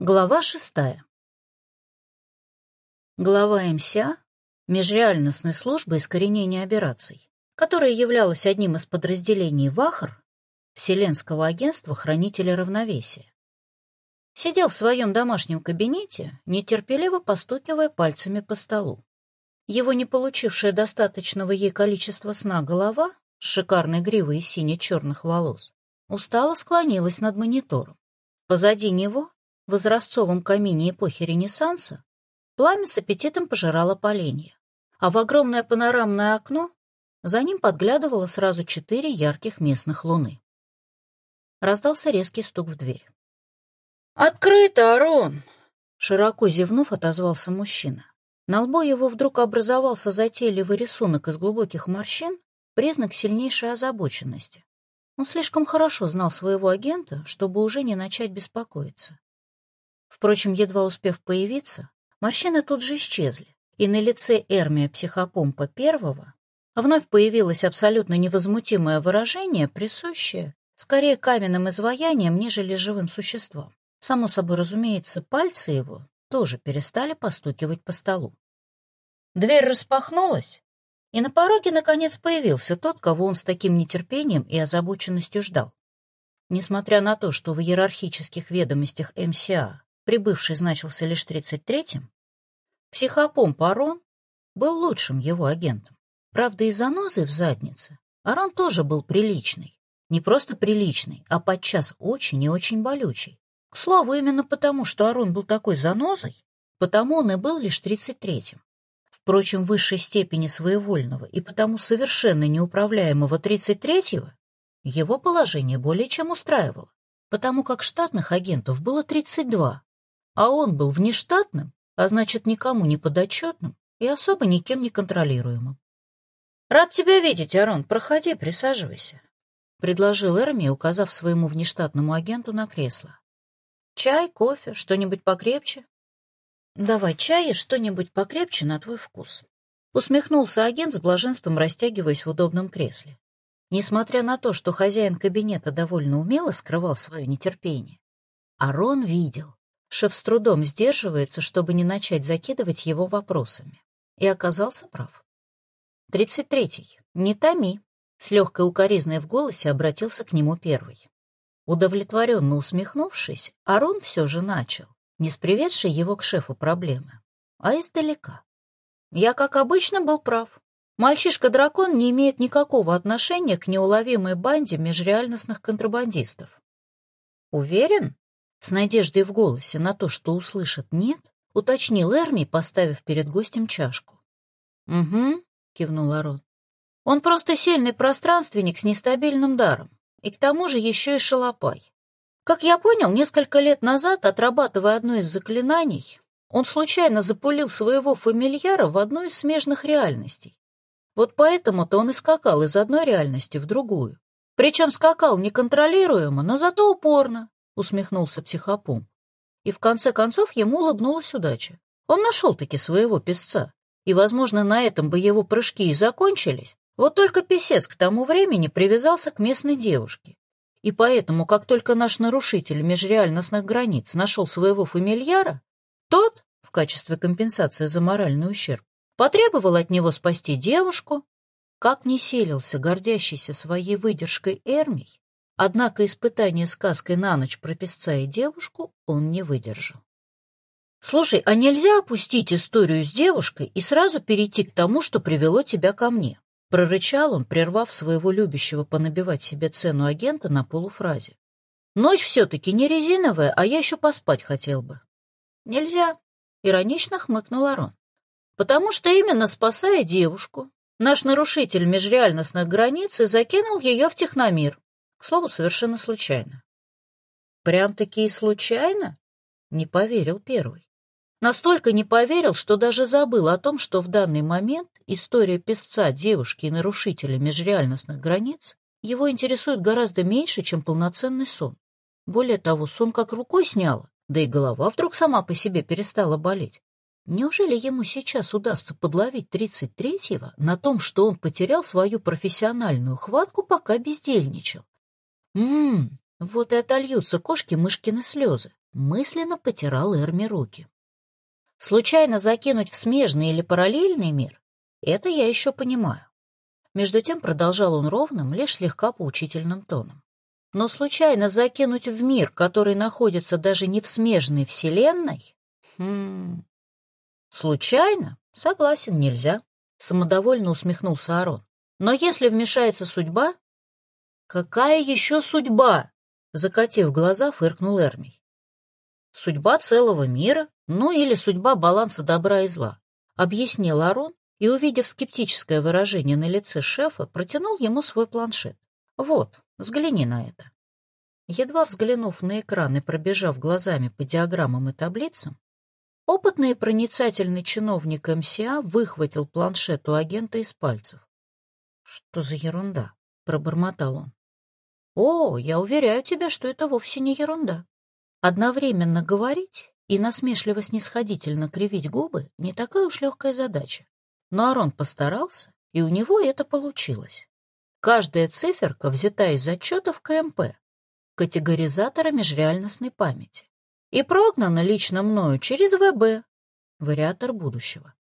Глава шестая. Глава МСА Межреальностной службы искоренения операций, которая являлась одним из подразделений ВАХР, Вселенского агентства Хранителя Равновесия. Сидел в своем домашнем кабинете, нетерпеливо постукивая пальцами по столу. Его не получившая достаточного ей количества сна голова с шикарной гривой из сине-черных волос устало склонилась над монитором. Позади него в изразцовом камине эпохи Ренессанса пламя с аппетитом пожирало поленья, а в огромное панорамное окно за ним подглядывало сразу четыре ярких местных луны. Раздался резкий стук в дверь. «Открыто, Арон!» Широко зевнув, отозвался мужчина. На лбу его вдруг образовался затейливый рисунок из глубоких морщин, признак сильнейшей озабоченности. Он слишком хорошо знал своего агента, чтобы уже не начать беспокоиться. Впрочем, едва успев появиться, морщины тут же исчезли, и на лице Эрмия Психопомпа первого вновь появилось абсолютно невозмутимое выражение, присущее скорее каменным изваяниям, нежели живым существам. Само собой разумеется, пальцы его тоже перестали постукивать по столу. Дверь распахнулась, и на пороге, наконец, появился тот, кого он с таким нетерпением и озабоченностью ждал. Несмотря на то, что в иерархических ведомостях МСА прибывший значился лишь 33-м, психопомп Арон был лучшим его агентом. Правда, из занозы в заднице Арон тоже был приличный. Не просто приличный, а подчас очень и очень болючий. К слову, именно потому, что Арон был такой занозой, потому он и был лишь 33-м. Впрочем, в высшей степени своевольного и потому совершенно неуправляемого 33-го его положение более чем устраивало, потому как штатных агентов было 32, а он был внештатным, а значит, никому не подотчетным и особо никем не контролируемым. «Рад тебя видеть, Арон. Проходи, присаживайся», — предложил Эрми, указав своему внештатному агенту на кресло. «Чай, кофе, что-нибудь покрепче?» «Давай чай и что-нибудь покрепче на твой вкус», — усмехнулся агент с блаженством, растягиваясь в удобном кресле. Несмотря на то, что хозяин кабинета довольно умело скрывал свое нетерпение, Арон видел, Шеф с трудом сдерживается, чтобы не начать закидывать его вопросами. И оказался прав. Тридцать третий. Не томи. С легкой укоризной в голосе обратился к нему первый. Удовлетворенно усмехнувшись, Арон все же начал, не сприведший его к шефу проблемы, а издалека. Я, как обычно, был прав. Мальчишка-дракон не имеет никакого отношения к неуловимой банде межреальностных контрабандистов. Уверен? С надеждой в голосе на то, что услышат «нет», уточнил Эрми, поставив перед гостем чашку. «Угу», — кивнул Арон. «Он просто сильный пространственник с нестабильным даром, и к тому же еще и шалопай. Как я понял, несколько лет назад, отрабатывая одно из заклинаний, он случайно запулил своего фамильяра в одну из смежных реальностей. Вот поэтому-то он и скакал из одной реальности в другую. Причем скакал неконтролируемо, но зато упорно, усмехнулся психопом. И в конце концов ему улыбнулась удача. Он нашел-таки своего песца, и, возможно, на этом бы его прыжки и закончились. Вот только писец к тому времени привязался к местной девушке. И поэтому, как только наш нарушитель межреальностных границ нашел своего фамильяра, тот, в качестве компенсации за моральный ущерб, потребовал от него спасти девушку, как не селился гордящийся своей выдержкой Эрмий, Однако испытание сказкой на ночь про песца и девушку он не выдержал. «Слушай, а нельзя опустить историю с девушкой и сразу перейти к тому, что привело тебя ко мне?» Прорычал он, прервав своего любящего понабивать себе цену агента на полуфразе. «Ночь все-таки не резиновая, а я еще поспать хотел бы». «Нельзя», — иронично хмыкнул Арон. «Потому что именно спасая девушку, наш нарушитель межреальностных границ и закинул ее в техномир, к слову, совершенно случайно. Прям-таки и случайно? Не поверил первый. Настолько не поверил, что даже забыл о том, что в данный момент история песца, девушки и нарушителя межреальностных границ его интересует гораздо меньше, чем полноценный сон. Более того, сон как рукой сняло, да и голова вдруг сама по себе перестала болеть. Неужели ему сейчас удастся подловить тридцать третьего на том, что он потерял свою профессиональную хватку, пока бездельничал? Ммм, вот и отольются кошки-мышкины слезы. мысленно потирал Эрми руки. Случайно закинуть в смежный или параллельный мир — это я еще понимаю. Между тем продолжал он ровным, лишь слегка поучительным тоном. Но случайно закинуть в мир, который находится даже не в смежной вселенной? Хм... Случайно? Согласен, нельзя. Самодовольно усмехнулся Арон. Но если вмешается судьба... Какая еще судьба? Закатив глаза, фыркнул Эрмий. Судьба целого мира, ну или судьба баланса добра и зла, объяснил Арон и, увидев скептическое выражение на лице шефа, протянул ему свой планшет. «Вот, взгляни на это». Едва взглянув на экран и пробежав глазами по диаграммам и таблицам, опытный и проницательный чиновник МСА выхватил планшет у агента из пальцев. «Что за ерунда?» — пробормотал он. «О, я уверяю тебя, что это вовсе не ерунда. Одновременно говорить и насмешливо-снисходительно кривить губы — не такая уж легкая задача. Но Арон постарался, и у него это получилось. Каждая циферка взята из отчетов КМП, категоризатора межреальностной памяти, и прогнана лично мною через ВБ, вариатор будущего.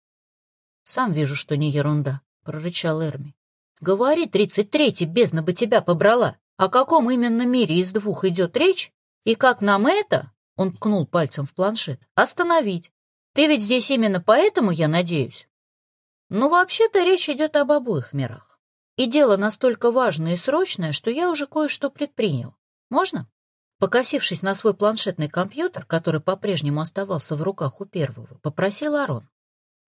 «Сам вижу, что не ерунда», — прорычал Эрми. «Говори, тридцать третий, бездна бы тебя побрала. О каком именно мире из двух идет речь? И как нам это, — он ткнул пальцем в планшет, — остановить? Ты ведь здесь именно поэтому, я надеюсь?» Но вообще-то речь идет об обоих мирах. И дело настолько важное и срочное, что я уже кое-что предпринял. Можно? Покосившись на свой планшетный компьютер, который по-прежнему оставался в руках у первого, попросил Арон.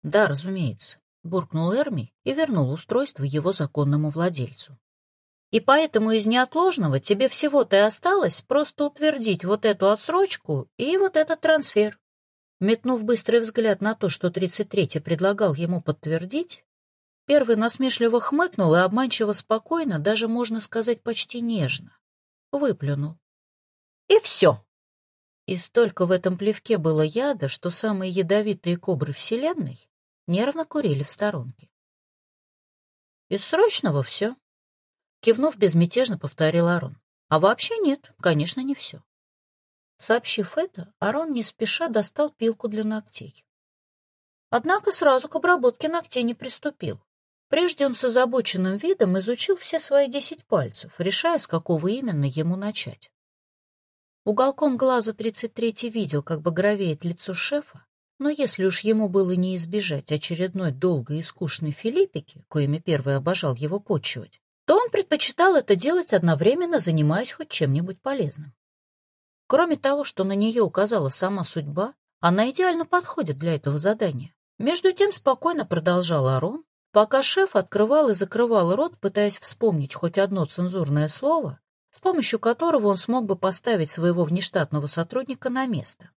Да, разумеется, буркнул Эрми и вернул устройство его законному владельцу. И поэтому из неотложного тебе всего-то и осталось просто утвердить вот эту отсрочку и вот этот трансфер. Метнув быстрый взгляд на то, что 33-й предлагал ему подтвердить, первый насмешливо хмыкнул и обманчиво спокойно, даже, можно сказать, почти нежно, выплюнул. И все. И столько в этом плевке было яда, что самые ядовитые кобры Вселенной нервно курили в сторонке. Из срочного все. Кивнув безмятежно, повторил Арон. А вообще нет, конечно, не все. Сообщив это, Арон не спеша достал пилку для ногтей. Однако сразу к обработке ногтей не приступил. Прежде он с озабоченным видом изучил все свои десять пальцев, решая, с какого именно ему начать. Уголком глаза тридцать третий видел, как багровеет лицо шефа, но если уж ему было не избежать очередной долгой и скучной филиппики, коими первый обожал его почивать, то он предпочитал это делать одновременно, занимаясь хоть чем-нибудь полезным. Кроме того, что на нее указала сама судьба, она идеально подходит для этого задания. Между тем спокойно продолжал Арон, пока шеф открывал и закрывал рот, пытаясь вспомнить хоть одно цензурное слово, с помощью которого он смог бы поставить своего внештатного сотрудника на место.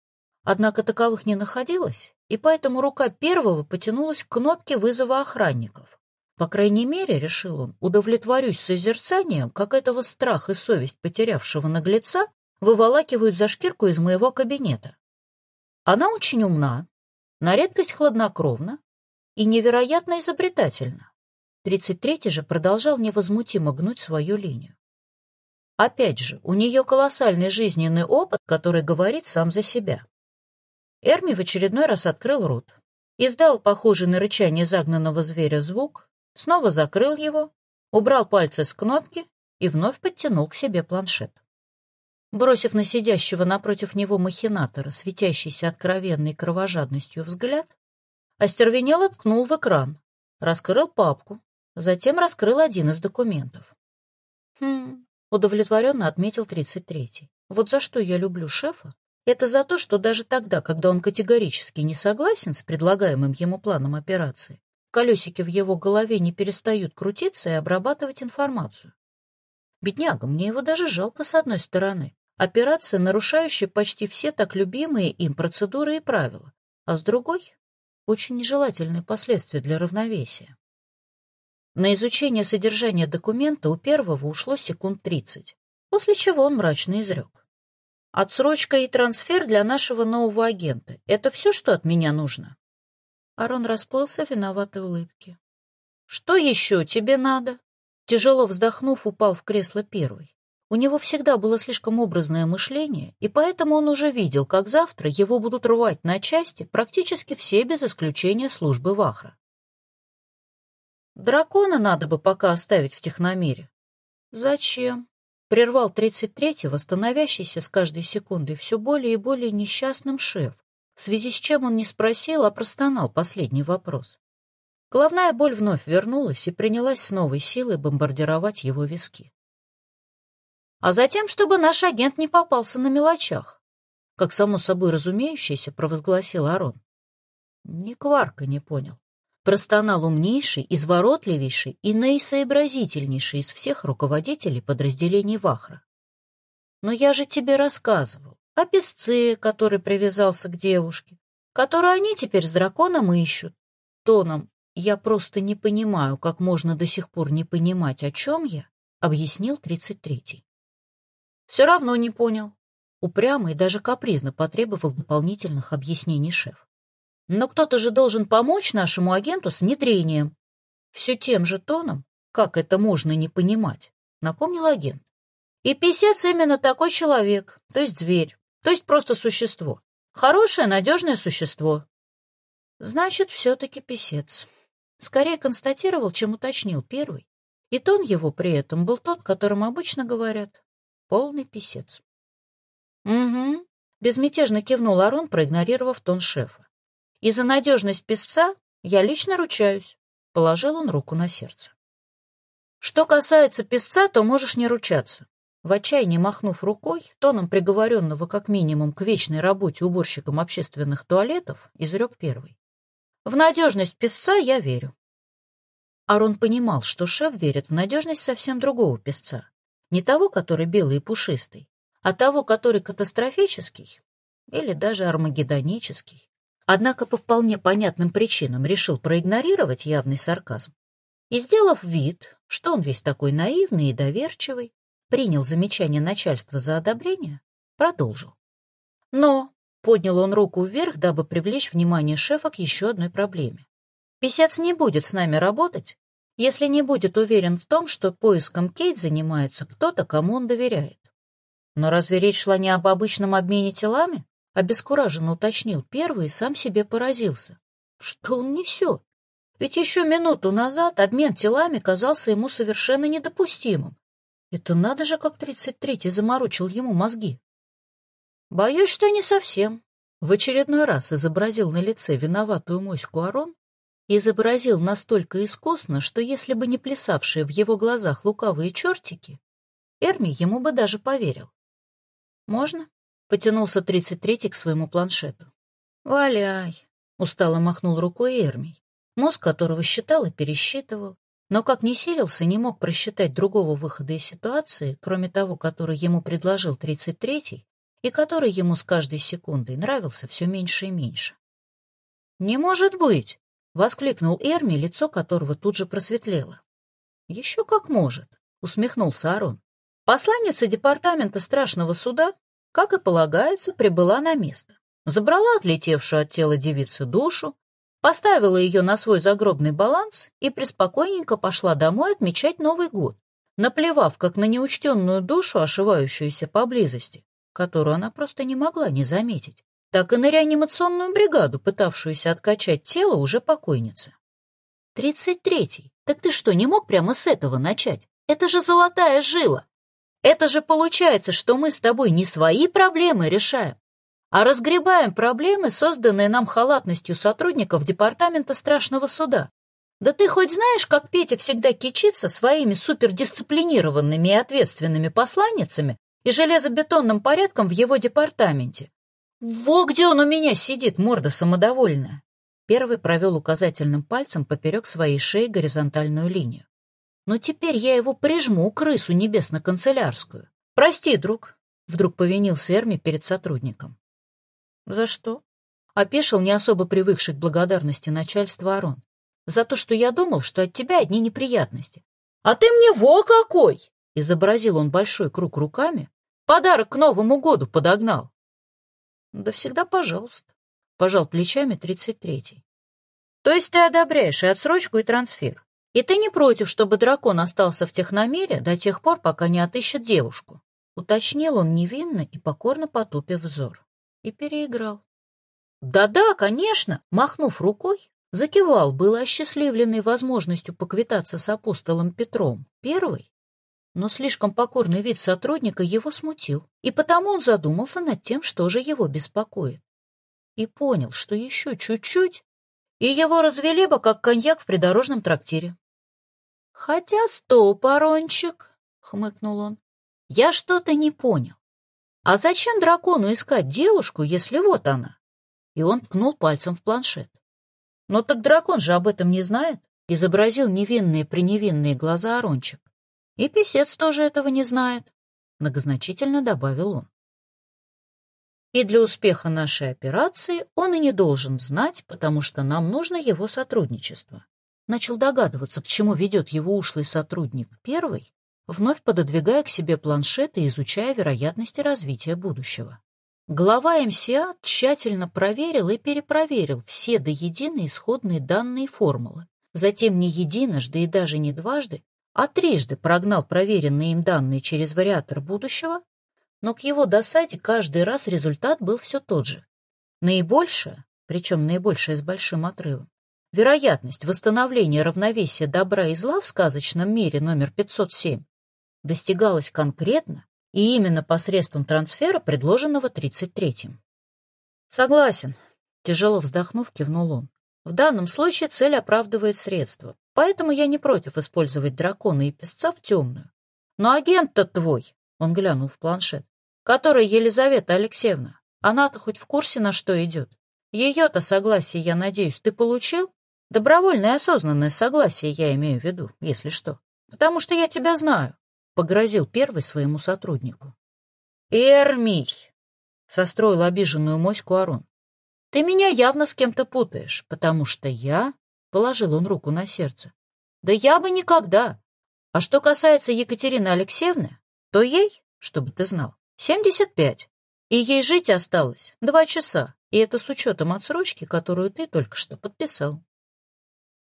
Однако таковых не находилось, и поэтому рука первого потянулась к кнопке вызова охранников. По крайней мере, решил он, удовлетворюсь созерцанием, как этого страх и совесть потерявшего наглеца выволакивают за шкирку из моего кабинета. Она очень умна, на редкость хладнокровна и невероятно изобретательна. Тридцать третий же продолжал невозмутимо гнуть свою линию. Опять же, у нее колоссальный жизненный опыт, который говорит сам за себя. Эрми в очередной раз открыл рот, издал похожий на рычание загнанного зверя звук, снова закрыл его, убрал пальцы с кнопки и вновь подтянул к себе планшет. Бросив на сидящего напротив него махинатора, светящийся откровенной кровожадностью взгляд, остервенело ткнул в экран, раскрыл папку, затем раскрыл один из документов. «Хм...» — удовлетворенно отметил тридцать третий. «Вот за что я люблю шефа, это за то, что даже тогда, когда он категорически не согласен с предлагаемым ему планом операции, колесики в его голове не перестают крутиться и обрабатывать информацию. Бедняга, мне его даже жалко с одной стороны. Операция, нарушающая почти все так любимые им процедуры и правила, а с другой — очень нежелательные последствия для равновесия. На изучение содержания документа у первого ушло секунд тридцать, после чего он мрачно изрек. «Отсрочка и трансфер для нашего нового агента — это все, что от меня нужно?» Арон расплылся в виноватой улыбке. «Что еще тебе надо?» Тяжело вздохнув, упал в кресло первый. У него всегда было слишком образное мышление, и поэтому он уже видел, как завтра его будут рвать на части практически все без исключения службы Вахра. Дракона надо бы пока оставить в техномире. Зачем? Прервал 33-й, становящийся с каждой секундой все более и более несчастным шеф, в связи с чем он не спросил, а простонал последний вопрос. Головная боль вновь вернулась и принялась с новой силой бомбардировать его виски. А затем, чтобы наш агент не попался на мелочах, как само собой разумеющееся провозгласил Арон. Ни кварка не понял простонал умнейший, изворотливейший и наисообразительнейший из всех руководителей подразделений Вахра. «Но я же тебе рассказывал о песце, который привязался к девушке, которую они теперь с драконом ищут. Тоном «Я просто не понимаю, как можно до сих пор не понимать, о чем я», объяснил тридцать третий. «Все равно не понял». Упрямо и даже капризно потребовал дополнительных объяснений шеф. Но кто-то же должен помочь нашему агенту с внедрением. Все тем же тоном, как это можно не понимать, напомнил агент. И писец именно такой человек, то есть зверь, то есть просто существо. Хорошее, надежное существо. Значит, все-таки писец. Скорее констатировал, чем уточнил первый. И тон его при этом был тот, которым обычно говорят. Полный писец. Угу. Безмятежно кивнул Арон, проигнорировав тон шефа. И за надежность песца я лично ручаюсь. Положил он руку на сердце. Что касается песца, то можешь не ручаться. В отчаянии махнув рукой, тоном приговоренного как минимум к вечной работе уборщиком общественных туалетов, изрек первый. В надежность песца я верю. Арон понимал, что шеф верит в надежность совсем другого песца. Не того, который белый и пушистый, а того, который катастрофический или даже армагеддонический однако по вполне понятным причинам решил проигнорировать явный сарказм и, сделав вид, что он весь такой наивный и доверчивый, принял замечание начальства за одобрение, продолжил. Но поднял он руку вверх, дабы привлечь внимание шефа к еще одной проблеме. Песец не будет с нами работать, если не будет уверен в том, что поиском Кейт занимается кто-то, кому он доверяет. Но разве речь шла не об обычном обмене телами? Обескураженно уточнил первый и сам себе поразился. Что он несет? Ведь еще минуту назад обмен телами казался ему совершенно недопустимым. Это надо же, как тридцать третий заморочил ему мозги. Боюсь, что не совсем. В очередной раз изобразил на лице виноватую моську Арон изобразил настолько искусно, что если бы не плясавшие в его глазах лукавые чертики, Эрми ему бы даже поверил. «Можно?» Потянулся тридцать третий к своему планшету. «Валяй!» — устало махнул рукой Эрмий, мозг которого считал и пересчитывал, но как не силился, не мог просчитать другого выхода из ситуации, кроме того, который ему предложил тридцать третий, и который ему с каждой секундой нравился все меньше и меньше. «Не может быть!» — воскликнул Эрми, лицо которого тут же просветлело. «Еще как может!» — усмехнулся Арон. «Посланница департамента страшного суда как и полагается, прибыла на место, забрала отлетевшую от тела девицы душу, поставила ее на свой загробный баланс и преспокойненько пошла домой отмечать Новый год, наплевав как на неучтенную душу, ошивающуюся поблизости, которую она просто не могла не заметить, так и на реанимационную бригаду, пытавшуюся откачать тело уже покойницы. «Тридцать третий. Так ты что, не мог прямо с этого начать? Это же золотая жила!» Это же получается, что мы с тобой не свои проблемы решаем, а разгребаем проблемы, созданные нам халатностью сотрудников Департамента страшного суда. Да ты хоть знаешь, как Петя всегда кичится своими супердисциплинированными и ответственными посланницами и железобетонным порядком в его департаменте? Во где он у меня сидит, морда самодовольная. Первый провел указательным пальцем поперек своей шеи горизонтальную линию. Но теперь я его прижму, крысу небесно-канцелярскую. Прости, друг, — вдруг повинился Эрми перед сотрудником. За что? Опешил не особо привыкший к благодарности начальства Арон. За то, что я думал, что от тебя одни неприятности. А ты мне во какой! Изобразил он большой круг руками. Подарок к Новому году подогнал. Да всегда пожалуйста. Пожал плечами тридцать третий. То есть ты одобряешь и отсрочку, и трансфер? И ты не против, чтобы дракон остался в техномире до тех пор, пока не отыщет девушку?» Уточнил он невинно и покорно потупив взор. И переиграл. «Да-да, конечно!» Махнув рукой, закивал, был осчастливленный возможностью поквитаться с апостолом Петром. Первый. Но слишком покорный вид сотрудника его смутил, и потому он задумался над тем, что же его беспокоит. И понял, что еще чуть-чуть, и его развели бы, как коньяк в придорожном трактире. «Хотя стоп, Арончик!» — хмыкнул он. «Я что-то не понял. А зачем дракону искать девушку, если вот она?» И он ткнул пальцем в планшет. «Но так дракон же об этом не знает», — изобразил невинные-преневинные глаза Арончик. «И писец тоже этого не знает», — многозначительно добавил он. «И для успеха нашей операции он и не должен знать, потому что нам нужно его сотрудничество начал догадываться, к чему ведет его ушлый сотрудник первый, вновь пододвигая к себе планшет и изучая вероятности развития будущего. Глава МСА тщательно проверил и перепроверил все до единой исходные данные формулы, затем не единожды и даже не дважды, а трижды прогнал проверенные им данные через вариатор будущего, но к его досаде каждый раз результат был все тот же. Наибольшее, причем наибольшее с большим отрывом, вероятность восстановления равновесия добра и зла в сказочном мире номер 507 достигалась конкретно и именно посредством трансфера, предложенного 33-м. Согласен, тяжело вздохнув, кивнул он. В данном случае цель оправдывает средства, поэтому я не против использовать дракона и песца в темную. Но агент-то твой, он глянул в планшет, которая Елизавета Алексеевна, она-то хоть в курсе, на что идет. Ее-то согласие, я надеюсь, ты получил? Добровольное осознанное согласие я имею в виду, если что. Потому что я тебя знаю, — погрозил первый своему сотруднику. Эрмий, — состроил обиженную моську Арон, — ты меня явно с кем-то путаешь, потому что я, — положил он руку на сердце, — да я бы никогда. А что касается Екатерины Алексеевны, то ей, чтобы ты знал, семьдесят пять, и ей жить осталось два часа, и это с учетом отсрочки, которую ты только что подписал.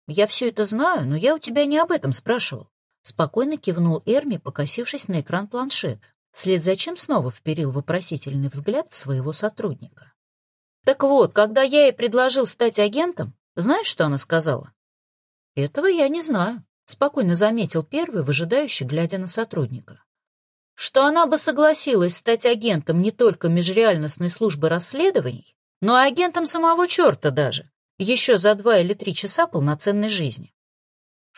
«Я все это знаю, но я у тебя не об этом спрашивал». Спокойно кивнул Эрми, покосившись на экран планшета, вслед за чем снова вперил вопросительный взгляд в своего сотрудника. «Так вот, когда я ей предложил стать агентом, знаешь, что она сказала?» «Этого я не знаю», — спокойно заметил первый, выжидающий, глядя на сотрудника. «Что она бы согласилась стать агентом не только межреальностной службы расследований, но и агентом самого черта даже, еще за два или три часа полноценной жизни.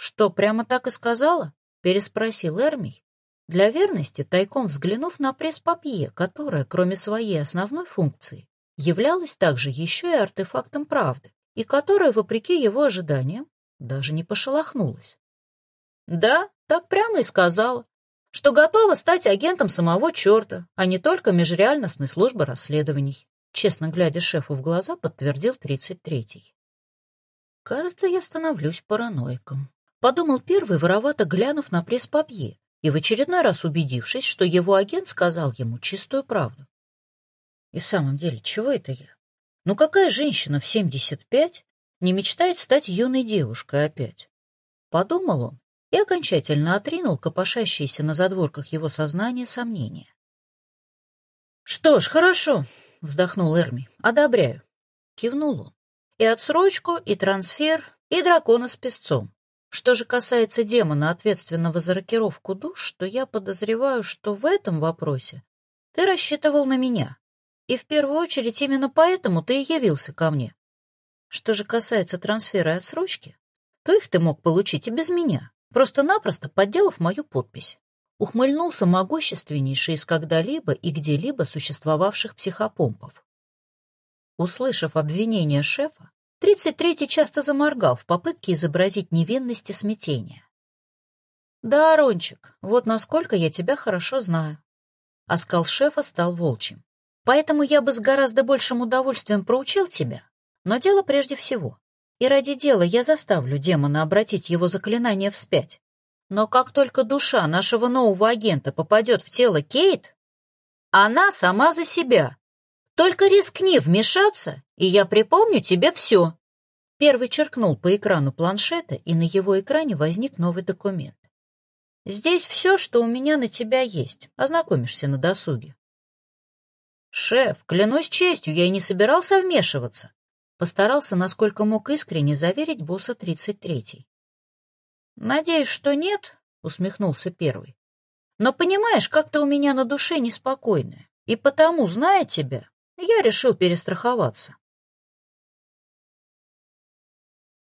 «Что, прямо так и сказала?» — переспросил Эрмий, для верности тайком взглянув на пресс-папье, которая, кроме своей основной функции, являлась также еще и артефактом правды, и которая, вопреки его ожиданиям, даже не пошелохнулась. «Да, так прямо и сказала, что готова стать агентом самого черта, а не только межреальностной службы расследований», честно глядя шефу в глаза, подтвердил тридцать третий. «Кажется, я становлюсь параноиком», — подумал первый, воровато глянув на пресс-папье и в очередной раз убедившись, что его агент сказал ему чистую правду. И в самом деле, чего это я? Ну какая женщина в семьдесят пять не мечтает стать юной девушкой опять? Подумал он и окончательно отринул копошащиеся на задворках его сознания сомнения. «Что ж, хорошо», — вздохнул Эрми, — «одобряю». Кивнул он и отсрочку, и трансфер, и дракона с песцом. Что же касается демона, ответственного за рокировку душ, то я подозреваю, что в этом вопросе ты рассчитывал на меня. И в первую очередь именно поэтому ты и явился ко мне. Что же касается трансфера и отсрочки, то их ты мог получить и без меня, просто-напросто подделав мою подпись. Ухмыльнулся могущественнейший из когда-либо и где-либо существовавших психопомпов. Услышав обвинение шефа, тридцать третий часто заморгал в попытке изобразить невинность и смятение. «Да, Арончик, вот насколько я тебя хорошо знаю». Оскал шефа стал волчьим. «Поэтому я бы с гораздо большим удовольствием проучил тебя, но дело прежде всего. И ради дела я заставлю демона обратить его заклинание вспять. Но как только душа нашего нового агента попадет в тело Кейт, она сама за себя, только рискни вмешаться, и я припомню тебе все. Первый черкнул по экрану планшета, и на его экране возник новый документ. «Здесь все, что у меня на тебя есть. Ознакомишься на досуге». «Шеф, клянусь честью, я и не собирался вмешиваться», постарался, насколько мог искренне заверить босса 33-й. «Надеюсь, что нет», — усмехнулся первый. «Но понимаешь, как-то у меня на душе неспокойно, и потому, зная тебя, я решил перестраховаться».